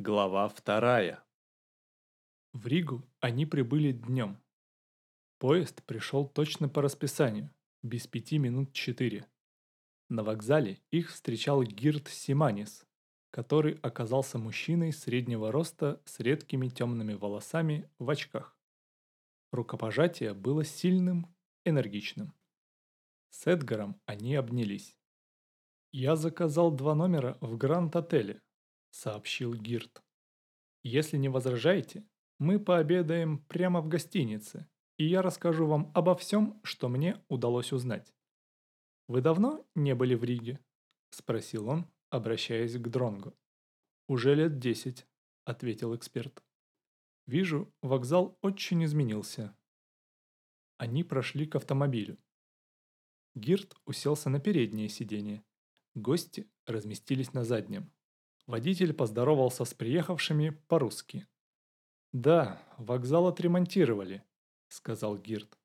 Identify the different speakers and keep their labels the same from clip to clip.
Speaker 1: Глава вторая.
Speaker 2: В Ригу они прибыли днем. Поезд пришел точно по расписанию, без пяти минут четыре. На вокзале их встречал Гирт Симанис, который оказался мужчиной среднего роста с редкими темными волосами в очках. Рукопожатие было сильным, энергичным. С Эдгаром они обнялись. «Я заказал два номера в Гранд-отеле», — сообщил Гирт. «Если не возражаете, мы пообедаем прямо в гостинице, и я расскажу вам обо всем, что мне удалось узнать». «Вы давно не были в Риге?» — спросил он, обращаясь к Дронгу. «Уже лет десять», — ответил эксперт. «Вижу, вокзал очень изменился». Они прошли к автомобилю. Гирт уселся на переднее сиденье. Гости разместились на заднем. Водитель поздоровался с приехавшими по-русски. «Да, вокзал отремонтировали», — сказал Гирт.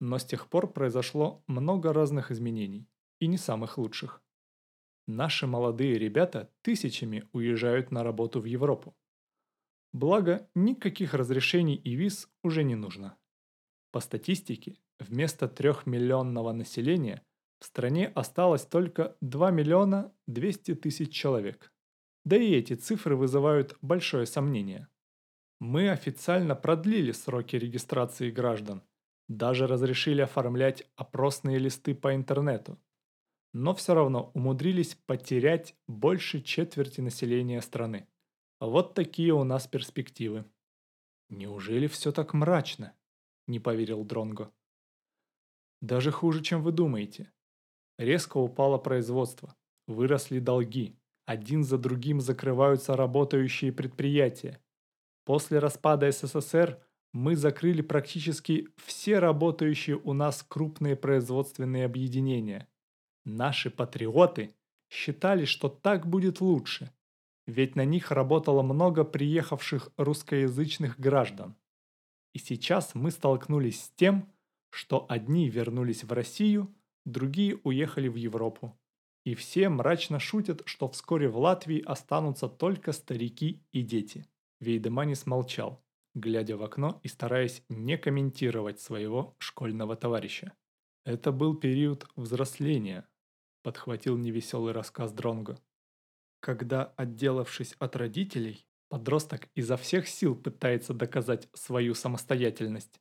Speaker 2: Но с тех пор произошло много разных изменений, и не самых лучших. Наши молодые ребята тысячами уезжают на работу в Европу. Благо, никаких разрешений и виз уже не нужно. По статистике, вместо трехмиллионного населения в стране осталось только 2 миллиона 200 тысяч человек. Да и эти цифры вызывают большое сомнение. Мы официально продлили сроки регистрации граждан, даже разрешили оформлять опросные листы по интернету. Но все равно умудрились потерять больше четверти населения страны. Вот такие у нас перспективы. Неужели все так мрачно? Не поверил Дронго. Даже хуже, чем вы думаете. Резко упало производство, выросли долги, один за другим закрываются работающие предприятия. После распада СССР мы закрыли практически все работающие у нас крупные производственные объединения. Наши патриоты считали, что так будет лучше, ведь на них работало много приехавших русскоязычных граждан. И сейчас мы столкнулись с тем, что одни вернулись в Россию, другие уехали в Европу. И все мрачно шутят, что вскоре в Латвии останутся только старики и дети. Вейдеманис молчал, глядя в окно и стараясь не комментировать своего школьного товарища. Это был период взросления, подхватил невеселый рассказ Дронго. Когда, отделавшись от родителей, подросток изо всех сил пытается доказать свою самостоятельность.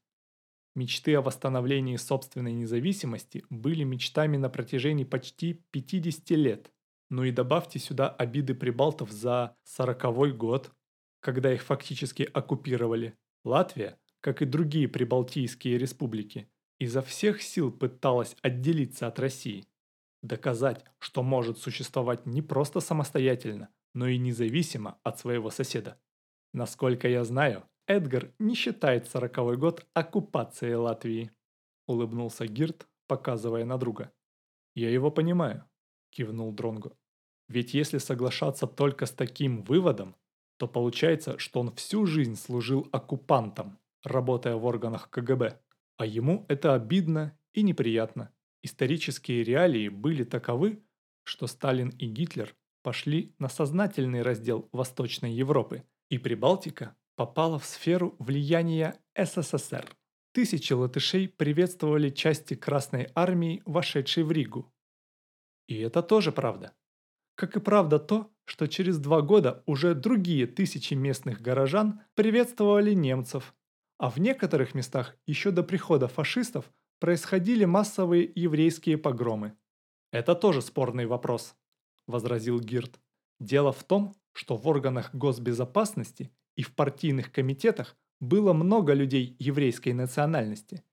Speaker 2: Мечты о восстановлении собственной независимости были мечтами на протяжении почти 50 лет. Ну и добавьте сюда обиды прибалтов за сороковой год, когда их фактически оккупировали. Латвия, как и другие прибалтийские республики, изо всех сил пыталась отделиться от России. Доказать, что может существовать не просто самостоятельно, но и независимо от своего соседа. Насколько я знаю, Эдгар не считает сороковой год оккупацией Латвии», – улыбнулся Гирт, показывая на друга. «Я его понимаю», – кивнул Дронго. «Ведь если соглашаться только с таким выводом, то получается, что он всю жизнь служил оккупантом, работая в органах КГБ. А ему это обидно и неприятно. Исторические реалии были таковы, что Сталин и Гитлер пошли на сознательный раздел Восточной Европы, и Прибалтика попала в сферу влияния СССР. Тысячи латышей приветствовали части Красной Армии, вошедшей в Ригу. И это тоже правда. Как и правда то, что через два года уже другие тысячи местных горожан приветствовали немцев, а в некоторых местах еще до прихода фашистов происходили массовые еврейские погромы. «Это тоже спорный вопрос», – возразил Гирт. «Дело в том, что в органах госбезопасности и в партийных комитетах было много людей еврейской национальности.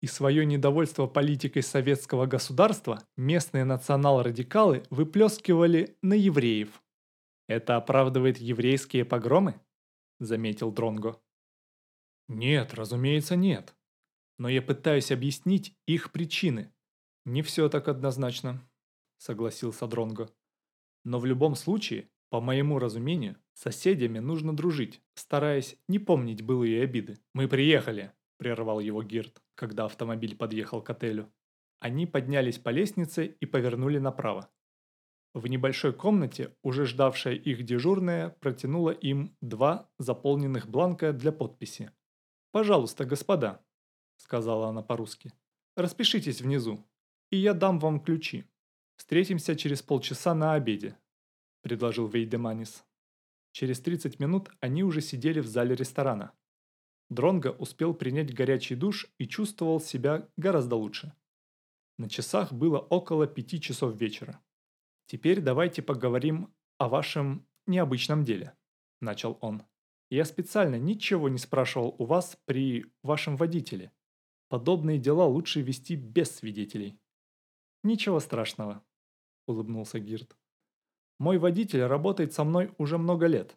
Speaker 2: И свое недовольство политикой советского государства местные национал-радикалы выплескивали на евреев. «Это оправдывает еврейские погромы?» – заметил Дронго. «Нет, разумеется, нет. Но я пытаюсь объяснить их причины. Не все так однозначно», – согласился Дронго. «Но в любом случае по моему разумению, соседями нужно дружить, стараясь не помнить былые обиды. «Мы приехали», – прервал его Гирт, когда автомобиль подъехал к отелю. Они поднялись по лестнице и повернули направо. В небольшой комнате, уже ждавшая их дежурная, протянула им два заполненных бланка для подписи. «Пожалуйста, господа», — сказала она по-русски, — «распишитесь внизу, и я дам вам ключи. Встретимся через полчаса на обеде», — предложил Вейдеманис. Через 30 минут они уже сидели в зале ресторана. Дронго успел принять горячий душ и чувствовал себя гораздо лучше. На часах было около пяти часов вечера. «Теперь давайте поговорим о вашем необычном деле», – начал он. «Я специально ничего не спрашивал у вас при вашем водителе. Подобные дела лучше вести без свидетелей». «Ничего страшного», – улыбнулся Гирт. «Мой водитель работает со мной уже много лет.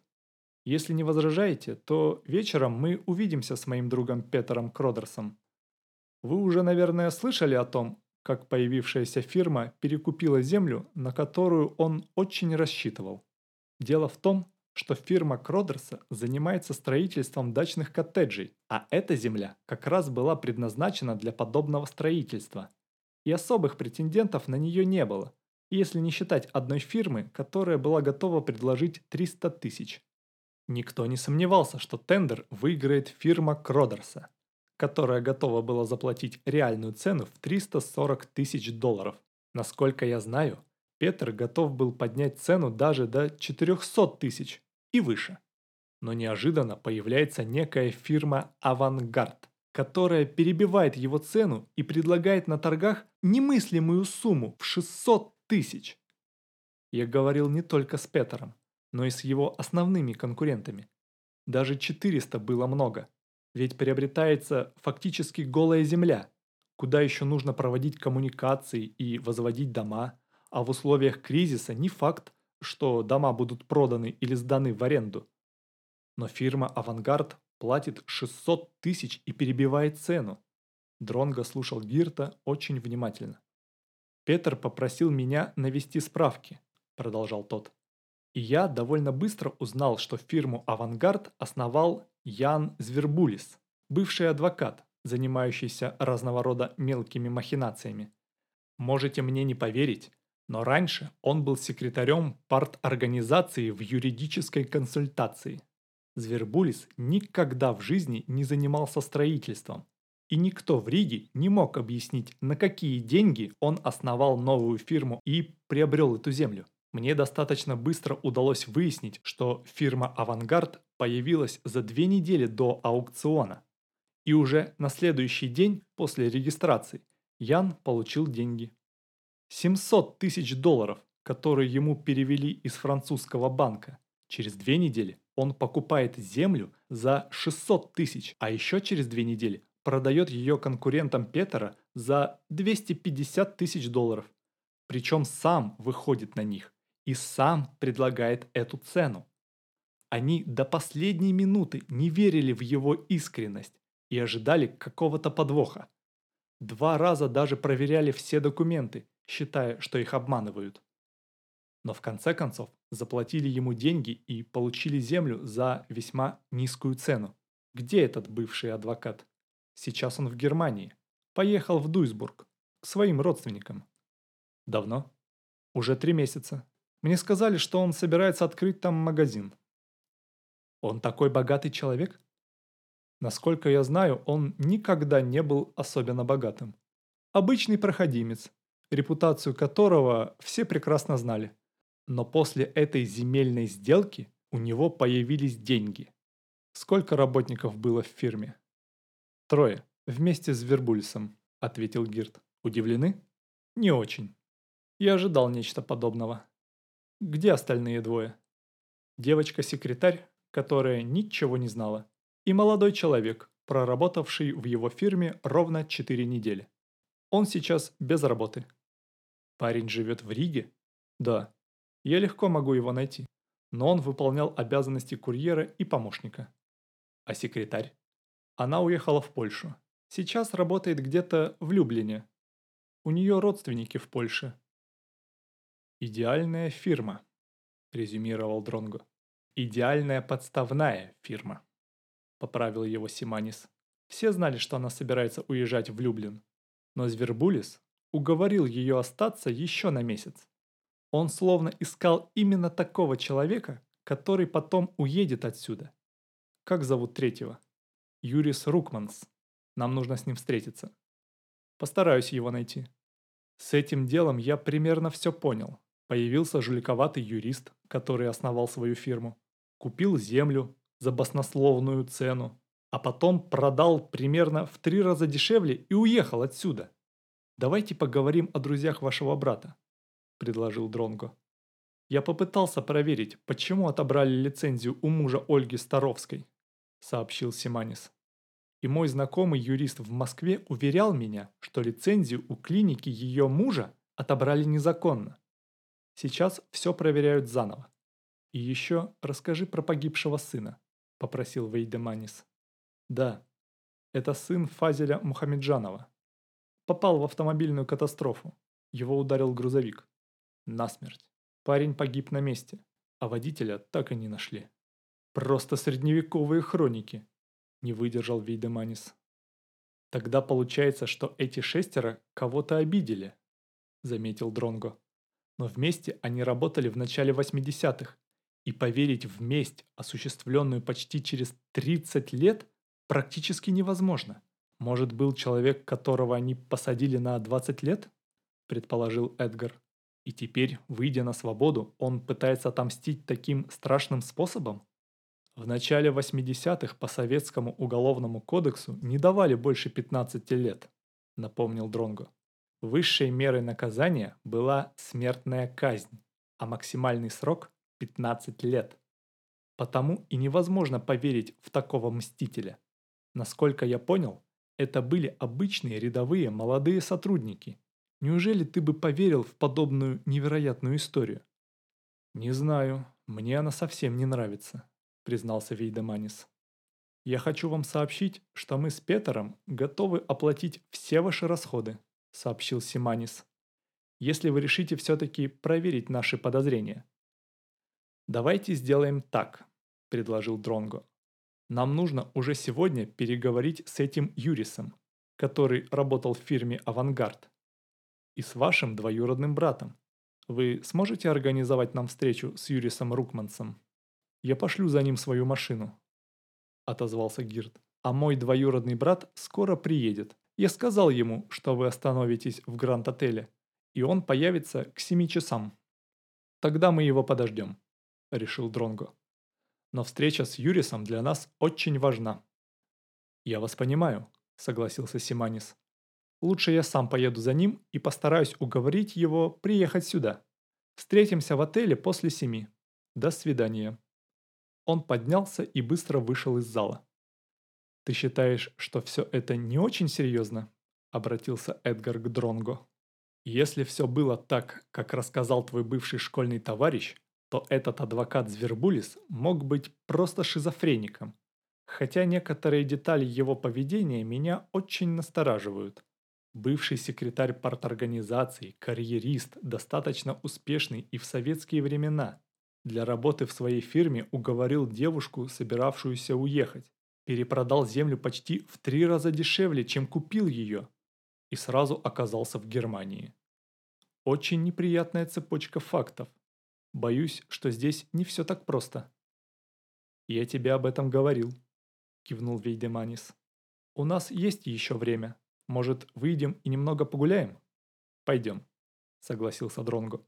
Speaker 2: Если не возражаете, то вечером мы увидимся с моим другом Петером Кродерсом. Вы уже, наверное, слышали о том, как появившаяся фирма перекупила землю, на которую он очень рассчитывал. Дело в том, что фирма Кродерса занимается строительством дачных коттеджей, а эта земля как раз была предназначена для подобного строительства. И особых претендентов на нее не было, если не считать одной фирмы, которая была готова предложить 300 тысяч. Никто не сомневался, что тендер выиграет фирма Кродерса, которая готова была заплатить реальную цену в 340 тысяч долларов. Насколько я знаю, Петр готов был поднять цену даже до 400 тысяч и выше. Но неожиданно появляется некая фирма «Авангард», которая перебивает его цену и предлагает на торгах немыслимую сумму в 600 тысяч. Я говорил не только с Петером но и с его основными конкурентами. Даже 400 было много, ведь приобретается фактически голая земля, куда еще нужно проводить коммуникации и возводить дома, а в условиях кризиса не факт, что дома будут проданы или сданы в аренду. Но фирма «Авангард» платит 600 тысяч и перебивает цену. Дронго слушал Гирта очень внимательно. «Петр попросил меня навести справки», – продолжал тот. И я довольно быстро узнал, что фирму «Авангард» основал Ян Звербулис, бывший адвокат, занимающийся разного рода мелкими махинациями. Можете мне не поверить, но раньше он был секретарем парторганизации в юридической консультации. Звербулис никогда в жизни не занимался строительством, и никто в Риге не мог объяснить, на какие деньги он основал новую фирму и приобрел эту землю. Мне достаточно быстро удалось выяснить, что фирма «Авангард» появилась за две недели до аукциона. И уже на следующий день после регистрации Ян получил деньги. 700 тысяч долларов, которые ему перевели из французского банка. Через две недели он покупает землю за 600 тысяч, а еще через две недели продает ее конкурентам Петера за 250 тысяч долларов. Причем сам выходит на них и сам предлагает эту цену. Они до последней минуты не верили в его искренность и ожидали какого-то подвоха. Два раза даже проверяли все документы, считая, что их обманывают. Но в конце концов заплатили ему деньги и получили землю за весьма низкую цену. Где этот бывший адвокат? Сейчас он в Германии. Поехал в Дуйсбург, к своим родственникам. Давно? Уже три месяца. Мне сказали, что он собирается открыть там магазин. Он такой богатый человек? Насколько я знаю, он никогда не был особенно богатым. Обычный проходимец, репутацию которого все прекрасно знали. Но после этой земельной сделки у него появились деньги. Сколько работников было в фирме? Трое, вместе с Вербульсом, ответил Гирт. Удивлены? Не очень. Я ожидал нечто подобного. Где остальные двое? Девочка-секретарь, которая ничего не знала, и молодой человек, проработавший в его фирме ровно 4 недели. Он сейчас без работы. Парень живет в Риге? Да. Я легко могу его найти. Но он выполнял обязанности курьера и помощника. А секретарь? Она уехала в Польшу. Сейчас работает где-то в Люблине. У нее родственники в Польше. «Идеальная фирма», – резюмировал Дронго. «Идеальная подставная фирма», – поправил его Симанис. Все знали, что она собирается уезжать в Люблин. Но Звербулис уговорил ее остаться еще на месяц. Он словно искал именно такого человека, который потом уедет отсюда. Как зовут третьего? Юрис Рукманс. Нам нужно с ним встретиться. Постараюсь его найти. С этим делом я примерно все понял. Появился жуликоватый юрист, который основал свою фирму. Купил землю за баснословную цену, а потом продал примерно в три раза дешевле и уехал отсюда. «Давайте поговорим о друзьях вашего брата», – предложил Дронго. «Я попытался проверить, почему отобрали лицензию у мужа Ольги Старовской», – сообщил Симанис. И мой знакомый юрист в Москве уверял меня, что лицензию у клиники ее мужа отобрали незаконно. Сейчас все проверяют заново. И еще расскажи про погибшего сына, попросил Вейдеманис. Да, это сын Фазеля Мухамеджанова. Попал в автомобильную катастрофу. Его ударил грузовик. Насмерть. Парень погиб на месте, а водителя так и не нашли. Просто средневековые хроники, не выдержал Вейдеманис. Тогда получается, что эти шестеро кого-то обидели, заметил Дронго. Но вместе они работали в начале 80-х, и поверить в месть, осуществленную почти через 30 лет, практически невозможно. Может, был человек, которого они посадили на 20 лет? Предположил Эдгар. И теперь, выйдя на свободу, он пытается отомстить таким страшным способом? В начале 80-х по советскому уголовному кодексу не давали больше 15 лет, напомнил Дронго. Высшей мерой наказания была смертная казнь, а максимальный срок – 15 лет. Потому и невозможно поверить в такого мстителя. Насколько я понял, это были обычные рядовые молодые сотрудники. Неужели ты бы поверил в подобную невероятную историю? Не знаю, мне она совсем не нравится признался Вейдеманис. «Я хочу вам сообщить, что мы с Петером готовы оплатить все ваши расходы», сообщил Симанис. «Если вы решите все-таки проверить наши подозрения». «Давайте сделаем так», – предложил Дронго. «Нам нужно уже сегодня переговорить с этим Юрисом, который работал в фирме «Авангард», и с вашим двоюродным братом. Вы сможете организовать нам встречу с Юрисом Рукмансом?» Я пошлю за ним свою машину», – отозвался Гирд. «А мой двоюродный брат скоро приедет. Я сказал ему, что вы остановитесь в Гранд-отеле, и он появится к семи часам. Тогда мы его подождем», – решил Дронго. «Но встреча с Юрисом для нас очень важна». «Я вас понимаю», – согласился Симанис. «Лучше я сам поеду за ним и постараюсь уговорить его приехать сюда. Встретимся в отеле после семи. До свидания». Он поднялся и быстро вышел из зала. «Ты считаешь, что все это не очень серьезно?» – обратился Эдгар к Дронго. «Если все было так, как рассказал твой бывший школьный товарищ, то этот адвокат Звербулис мог быть просто шизофреником, хотя некоторые детали его поведения меня очень настораживают. Бывший секретарь парторганизации, карьерист, достаточно успешный и в советские времена – для работы в своей фирме уговорил девушку, собиравшуюся уехать. Перепродал землю почти в три раза дешевле, чем купил ее. И сразу оказался в Германии. Очень неприятная цепочка фактов. Боюсь, что здесь не все так просто. «Я тебе об этом говорил», – кивнул Вейдеманис. «У нас есть еще время. Может, выйдем и немного погуляем?» «Пойдем», – согласился Дронго.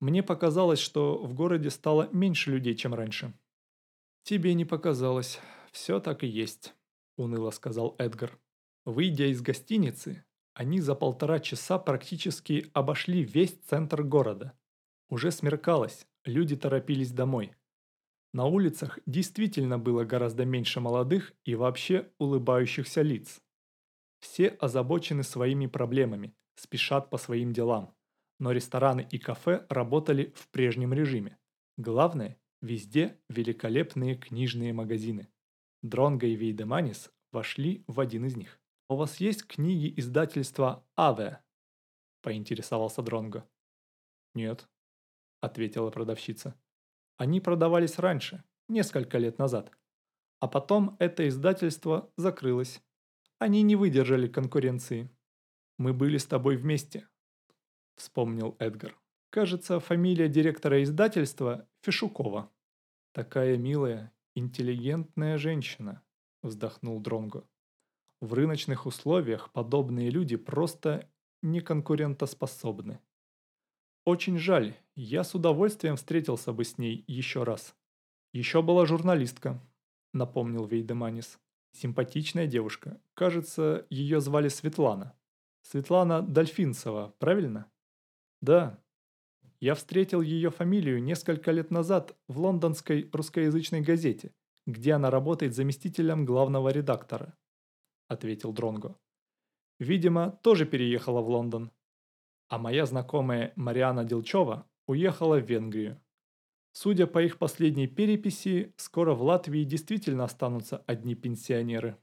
Speaker 2: Мне показалось, что в городе стало меньше людей, чем раньше. «Тебе не показалось. Все так и есть», – уныло сказал Эдгар. Выйдя из гостиницы, они за полтора часа практически обошли весь центр города. Уже смеркалось, люди торопились домой. На улицах действительно было гораздо меньше молодых и вообще улыбающихся лиц. Все озабочены своими проблемами, спешат по своим делам но рестораны и кафе работали в прежнем режиме. Главное, везде великолепные книжные магазины. Дронго и Вейдеманис вошли в один из них. «У вас есть книги издательства «Аве»?» – поинтересовался Дронго. «Нет», – ответила продавщица. «Они продавались раньше, несколько лет назад. А потом это издательство закрылось. Они не выдержали конкуренции. Мы были с тобой вместе, – вспомнил Эдгар. Кажется, фамилия директора издательства Фишукова. Такая милая, интеллигентная женщина, вздохнул Дронго. В рыночных условиях подобные люди просто не конкурентоспособны. Очень жаль, я с удовольствием встретился бы с ней еще раз. Еще была журналистка, напомнил Вейдеманис. Симпатичная девушка. Кажется, ее звали Светлана. Светлана Дольфинцева, правильно? Да. Я встретил ее фамилию несколько лет назад в лондонской русскоязычной газете, где она работает заместителем главного редактора, ответил Дронго. Видимо, тоже переехала в Лондон. А моя знакомая Мариана Делчева уехала в Венгрию. Судя по их последней переписи, скоро в Латвии действительно останутся одни пенсионеры.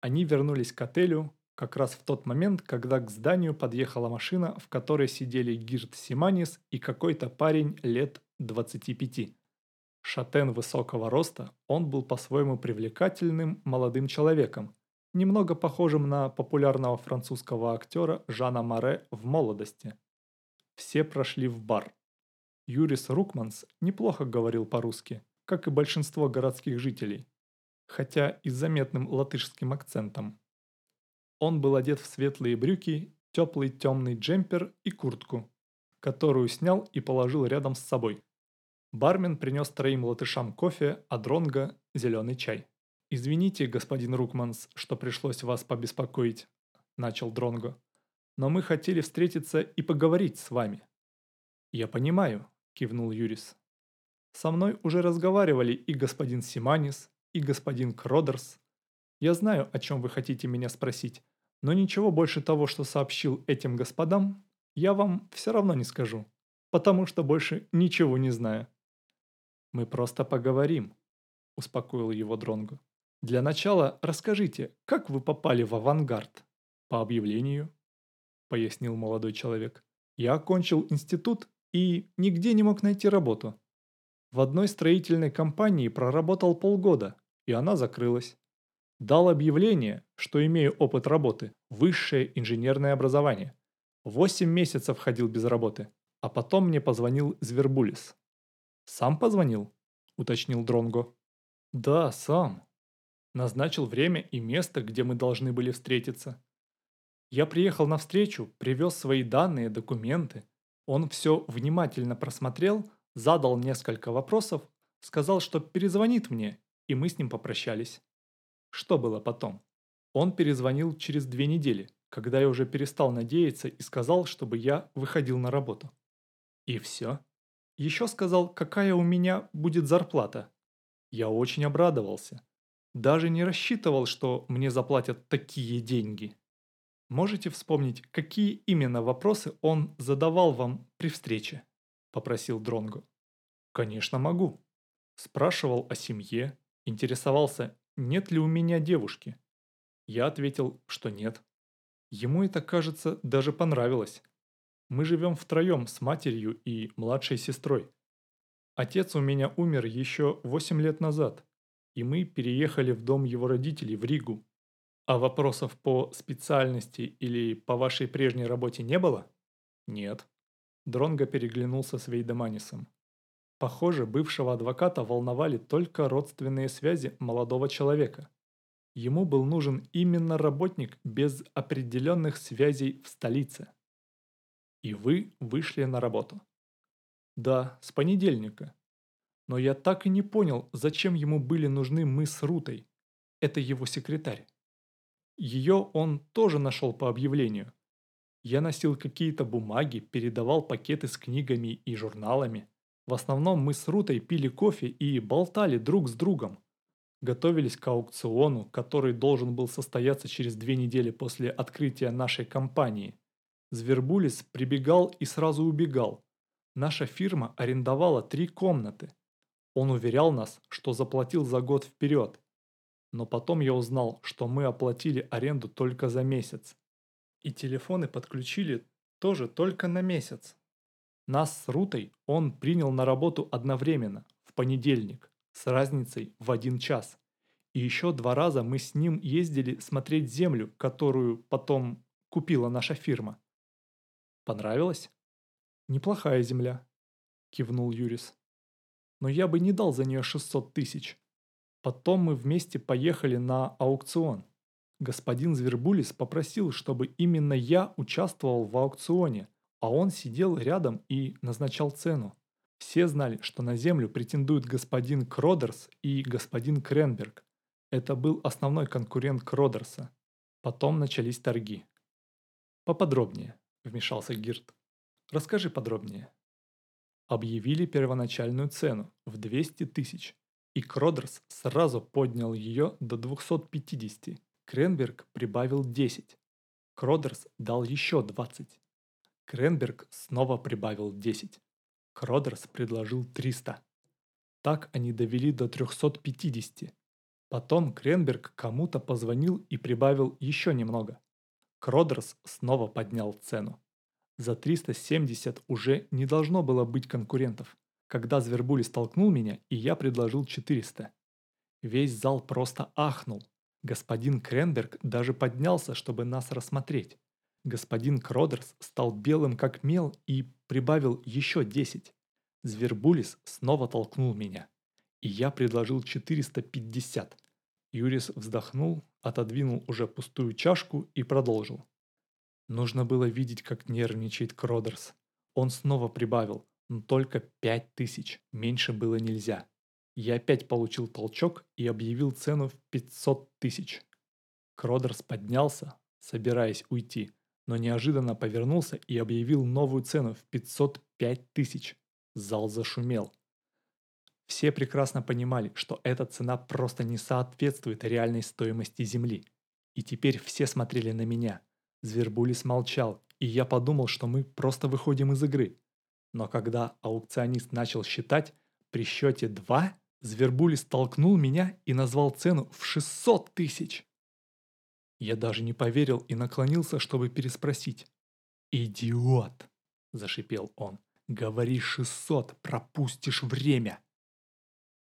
Speaker 2: Они вернулись к отелю как раз в тот момент, когда к зданию подъехала машина, в которой сидели Гирт Симанис и какой-то парень лет 25. Шатен высокого роста, он был по-своему привлекательным молодым человеком, немного похожим на популярного французского актера Жана Маре в молодости. Все прошли в бар. Юрис Рукманс неплохо говорил по-русски, как и большинство городских жителей, хотя и с заметным латышским акцентом. Он был одет в светлые брюки, теплый темный джемпер и куртку, которую снял и положил рядом с собой. Бармен принес троим латышам кофе, а Дронго – зеленый чай. «Извините, господин Рукманс, что пришлось вас побеспокоить», – начал Дронго. «Но мы хотели встретиться и поговорить с вами». «Я понимаю», – кивнул Юрис. «Со мной уже разговаривали и господин Симанис, и господин Кродерс. Я знаю, о чем вы хотите меня спросить, но ничего больше того, что сообщил этим господам, я вам все равно не скажу, потому что больше ничего не знаю». «Мы просто поговорим», – успокоил его Дронго. Для начала расскажите, как вы попали в авангард? По объявлению, пояснил молодой человек. Я окончил институт и нигде не мог найти работу. В одной строительной компании проработал полгода, и она закрылась. Дал объявление, что имею опыт работы, высшее инженерное образование. Восемь месяцев ходил без работы, а потом мне позвонил Звербулис. «Сам позвонил?» – уточнил Дронго. «Да, сам», Назначил время и место, где мы должны были встретиться. Я приехал на встречу, привез свои данные, документы. Он все внимательно просмотрел, задал несколько вопросов, сказал, что перезвонит мне, и мы с ним попрощались. Что было потом? Он перезвонил через две недели, когда я уже перестал надеяться и сказал, чтобы я выходил на работу. И все. Еще сказал, какая у меня будет зарплата. Я очень обрадовался. Даже не рассчитывал, что мне заплатят такие деньги. Можете вспомнить, какие именно вопросы он задавал вам при встрече? Попросил Дронго. Конечно, могу. Спрашивал о семье, интересовался, нет ли у меня девушки. Я ответил, что нет. Ему это, кажется, даже понравилось. Мы живем втроем с матерью и младшей сестрой. Отец у меня умер еще 8 лет назад и мы переехали в дом его родителей в Ригу. А вопросов по специальности или по вашей прежней работе не было? Нет. Дронго переглянулся с Вейдеманисом. Похоже, бывшего адвоката волновали только родственные связи молодого человека. Ему был нужен именно работник без определенных связей в столице. И вы вышли на работу. Да, с понедельника. Но я так и не понял, зачем ему были нужны мы с Рутой. Это его секретарь. Ее он тоже нашел по объявлению. Я носил какие-то бумаги, передавал пакеты с книгами и журналами. В основном мы с Рутой пили кофе и болтали друг с другом. Готовились к аукциону, который должен был состояться через две недели после открытия нашей компании. Звербулис прибегал и сразу убегал. Наша фирма арендовала три комнаты. Он уверял нас, что заплатил за год вперед. Но потом я узнал, что мы оплатили аренду только за месяц. И телефоны подключили тоже только на месяц. Нас с Рутой он принял на работу одновременно, в понедельник, с разницей в один час. И еще два раза мы с ним ездили смотреть землю, которую потом купила наша фирма. Понравилось? «Неплохая земля», – кивнул Юрис. «Но я бы не дал за нее 600 тысяч. Потом мы вместе поехали на аукцион. Господин Звербулис попросил, чтобы именно я участвовал в аукционе, а он сидел рядом и назначал цену. Все знали, что на землю претендуют господин Кродерс и господин Кренберг. Это был основной конкурент Кродерса. Потом начались торги. «Поподробнее», – вмешался Гирт. «Расскажи подробнее». Объявили первоначальную цену в 200 тысяч, и Кродерс сразу поднял ее до 250. Кренберг прибавил 10. Кродерс дал еще 20. Кренберг снова прибавил 10. Кродерс предложил 300. Так они довели до 350. Потом Кренберг кому-то позвонил и прибавил еще немного. Кродерс снова поднял цену. За 370 уже не должно было быть конкурентов. Когда Звербули столкнул меня, и я предложил 400. Весь зал просто ахнул. Господин Кренберг даже поднялся, чтобы нас рассмотреть. Господин Кродерс стал белым как мел и прибавил еще 10. Звербулис снова толкнул меня. И я предложил 450. Юрис вздохнул, отодвинул уже пустую чашку и продолжил. Нужно было видеть, как нервничает Кродерс. Он снова прибавил, но только 5000, меньше было нельзя. Я опять получил толчок и объявил цену в 500 тысяч. Кродерс поднялся, собираясь уйти, но неожиданно повернулся и объявил новую цену в 505 тысяч. Зал зашумел. Все прекрасно понимали, что эта цена просто не соответствует реальной стоимости земли. И теперь все смотрели на меня. Звербулис молчал, и я подумал, что мы просто выходим из игры. Но когда аукционист начал считать, при счете 2 Звербулис толкнул меня и назвал цену в 600 тысяч. Я даже не поверил и наклонился, чтобы переспросить. «Идиот!» – зашипел он. «Говори 600, пропустишь время!»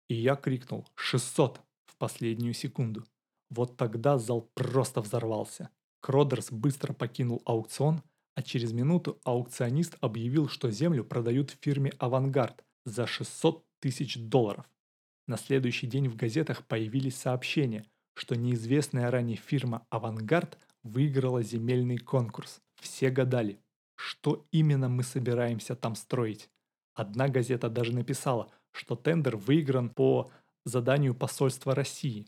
Speaker 2: И я крикнул «600» в последнюю секунду. Вот тогда зал просто взорвался. Кродерс быстро покинул аукцион, а через минуту аукционист объявил, что землю продают фирме «Авангард» за 600 тысяч долларов. На следующий день в газетах появились сообщения – что неизвестная ранее фирма «Авангард» выиграла земельный конкурс. Все гадали, что именно мы собираемся там строить. Одна газета даже написала, что тендер выигран по заданию посольства России,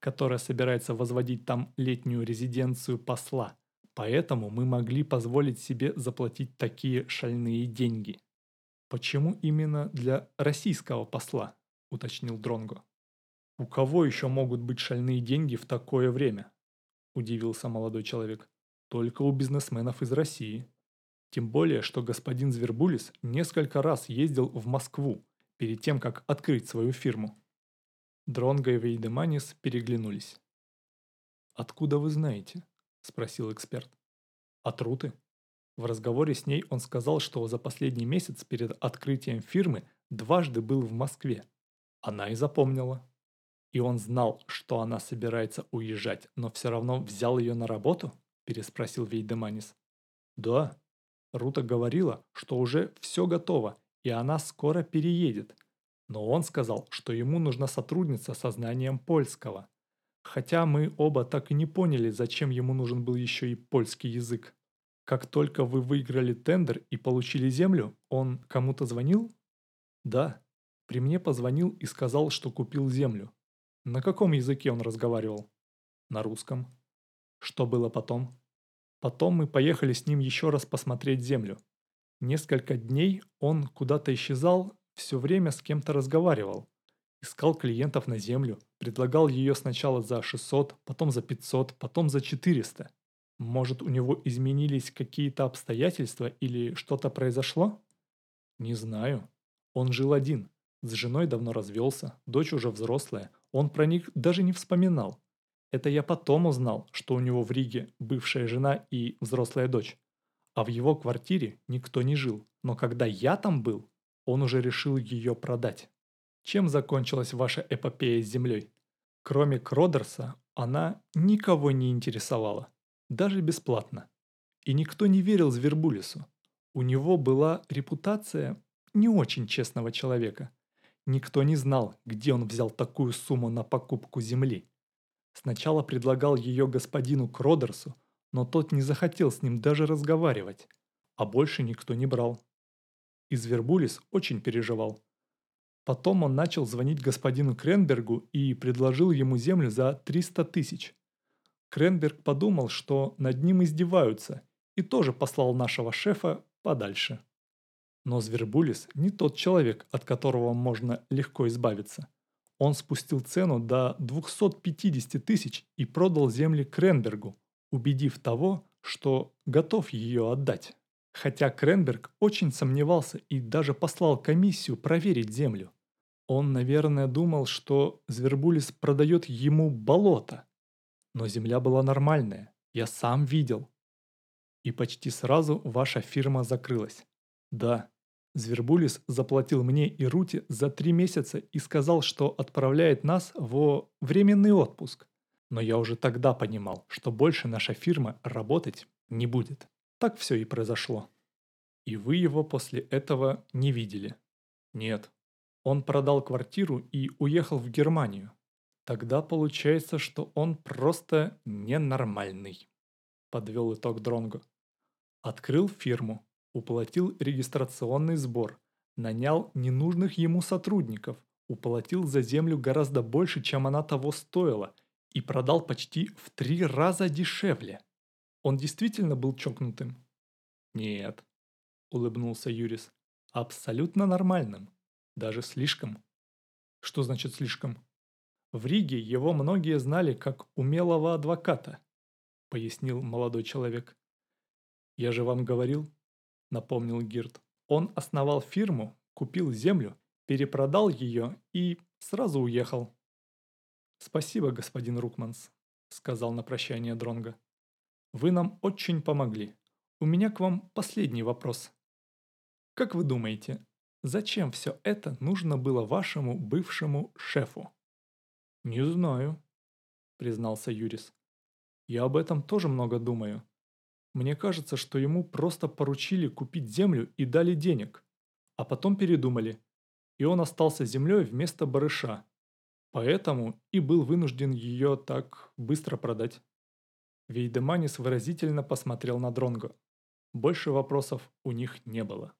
Speaker 2: которое собирается возводить там летнюю резиденцию посла. Поэтому мы могли позволить себе заплатить такие шальные деньги. «Почему именно для российского посла?» – уточнил Дронго. «У кого еще могут быть шальные деньги в такое время?» – удивился молодой человек. «Только у бизнесменов из России. Тем более, что господин Звербулис несколько раз ездил в Москву перед тем, как открыть свою фирму». Дронго и Вейдеманис переглянулись. «Откуда вы знаете?» – спросил эксперт. «От Руты». В разговоре с ней он сказал, что за последний месяц перед открытием фирмы дважды был в Москве. Она и запомнила. «И он знал, что она собирается уезжать, но все равно взял ее на работу?» – переспросил Вейдеманис. «Да». Рута говорила, что уже все готово, и она скоро переедет. Но он сказал, что ему нужна сотрудница со знанием польского. Хотя мы оба так и не поняли, зачем ему нужен был еще и польский язык. Как только вы выиграли тендер и получили землю, он кому-то звонил? Да. При мне позвонил и сказал, что купил землю. На каком языке он разговаривал? На русском. Что было потом? Потом мы поехали с ним еще раз посмотреть землю. Несколько дней он куда-то исчезал, все время с кем-то разговаривал. Искал клиентов на землю, предлагал ее сначала за 600, потом за 500, потом за 400. Может, у него изменились какие-то обстоятельства или что-то произошло? Не знаю. Он жил один. С женой давно развелся, дочь уже взрослая, он про них даже не вспоминал. Это я потом узнал, что у него в Риге бывшая жена и взрослая дочь. А в его квартире никто не жил. Но когда я там был, он уже решил ее продать. Чем закончилась ваша эпопея с землей? Кроме Кродерса, она никого не интересовала. Даже бесплатно. И никто не верил Звербулису. У него была репутация не очень честного человека. Никто не знал, где он взял такую сумму на покупку земли. Сначала предлагал ее господину Кродерсу, но тот не захотел с ним даже разговаривать, а больше никто не брал. И Звербулис очень переживал. Потом он начал звонить господину Кренбергу и предложил ему землю за 300 тысяч. Кренберг подумал, что над ним издеваются, и тоже послал нашего шефа подальше. Но Звербулис не тот человек, от которого можно легко избавиться. Он спустил цену до 250 тысяч и продал земли Кренбергу, убедив того, что готов ее отдать. Хотя Кренберг очень сомневался и даже послал комиссию проверить землю. Он, наверное, думал, что Звербулис продает ему болото. Но земля была нормальная, я сам видел. И почти сразу ваша фирма закрылась. Да, Звербулис заплатил мне и Рути за три месяца и сказал, что отправляет нас в временный отпуск. Но я уже тогда понимал, что больше наша фирма работать не будет. Так все и произошло. И вы его после этого не видели? Нет. Он продал квартиру и уехал в Германию. Тогда получается, что он просто ненормальный. Подвел итог Дронго. Открыл фирму, уплатил регистрационный сбор, нанял ненужных ему сотрудников, уплатил за землю гораздо больше, чем она того стоила, и продал почти в три раза дешевле. Он действительно был чокнутым? Нет, улыбнулся Юрис. Абсолютно нормальным. Даже слишком. Что значит слишком? В Риге его многие знали как умелого адвоката, пояснил молодой человек. Я же вам говорил, – напомнил Гирт. Он основал фирму, купил землю, перепродал ее и сразу уехал. «Спасибо, господин Рукманс», – сказал на прощание Дронга. «Вы нам очень помогли. У меня к вам последний вопрос. Как вы думаете, зачем все это нужно было вашему бывшему шефу?» «Не знаю», – признался Юрис. «Я об этом тоже много думаю. Мне кажется, что ему просто поручили купить землю и дали денег, а потом передумали, и он остался землей вместо барыша. Поэтому и был вынужден ее так быстро продать. Вейдеманис выразительно посмотрел на Дронго. Больше вопросов у них не было.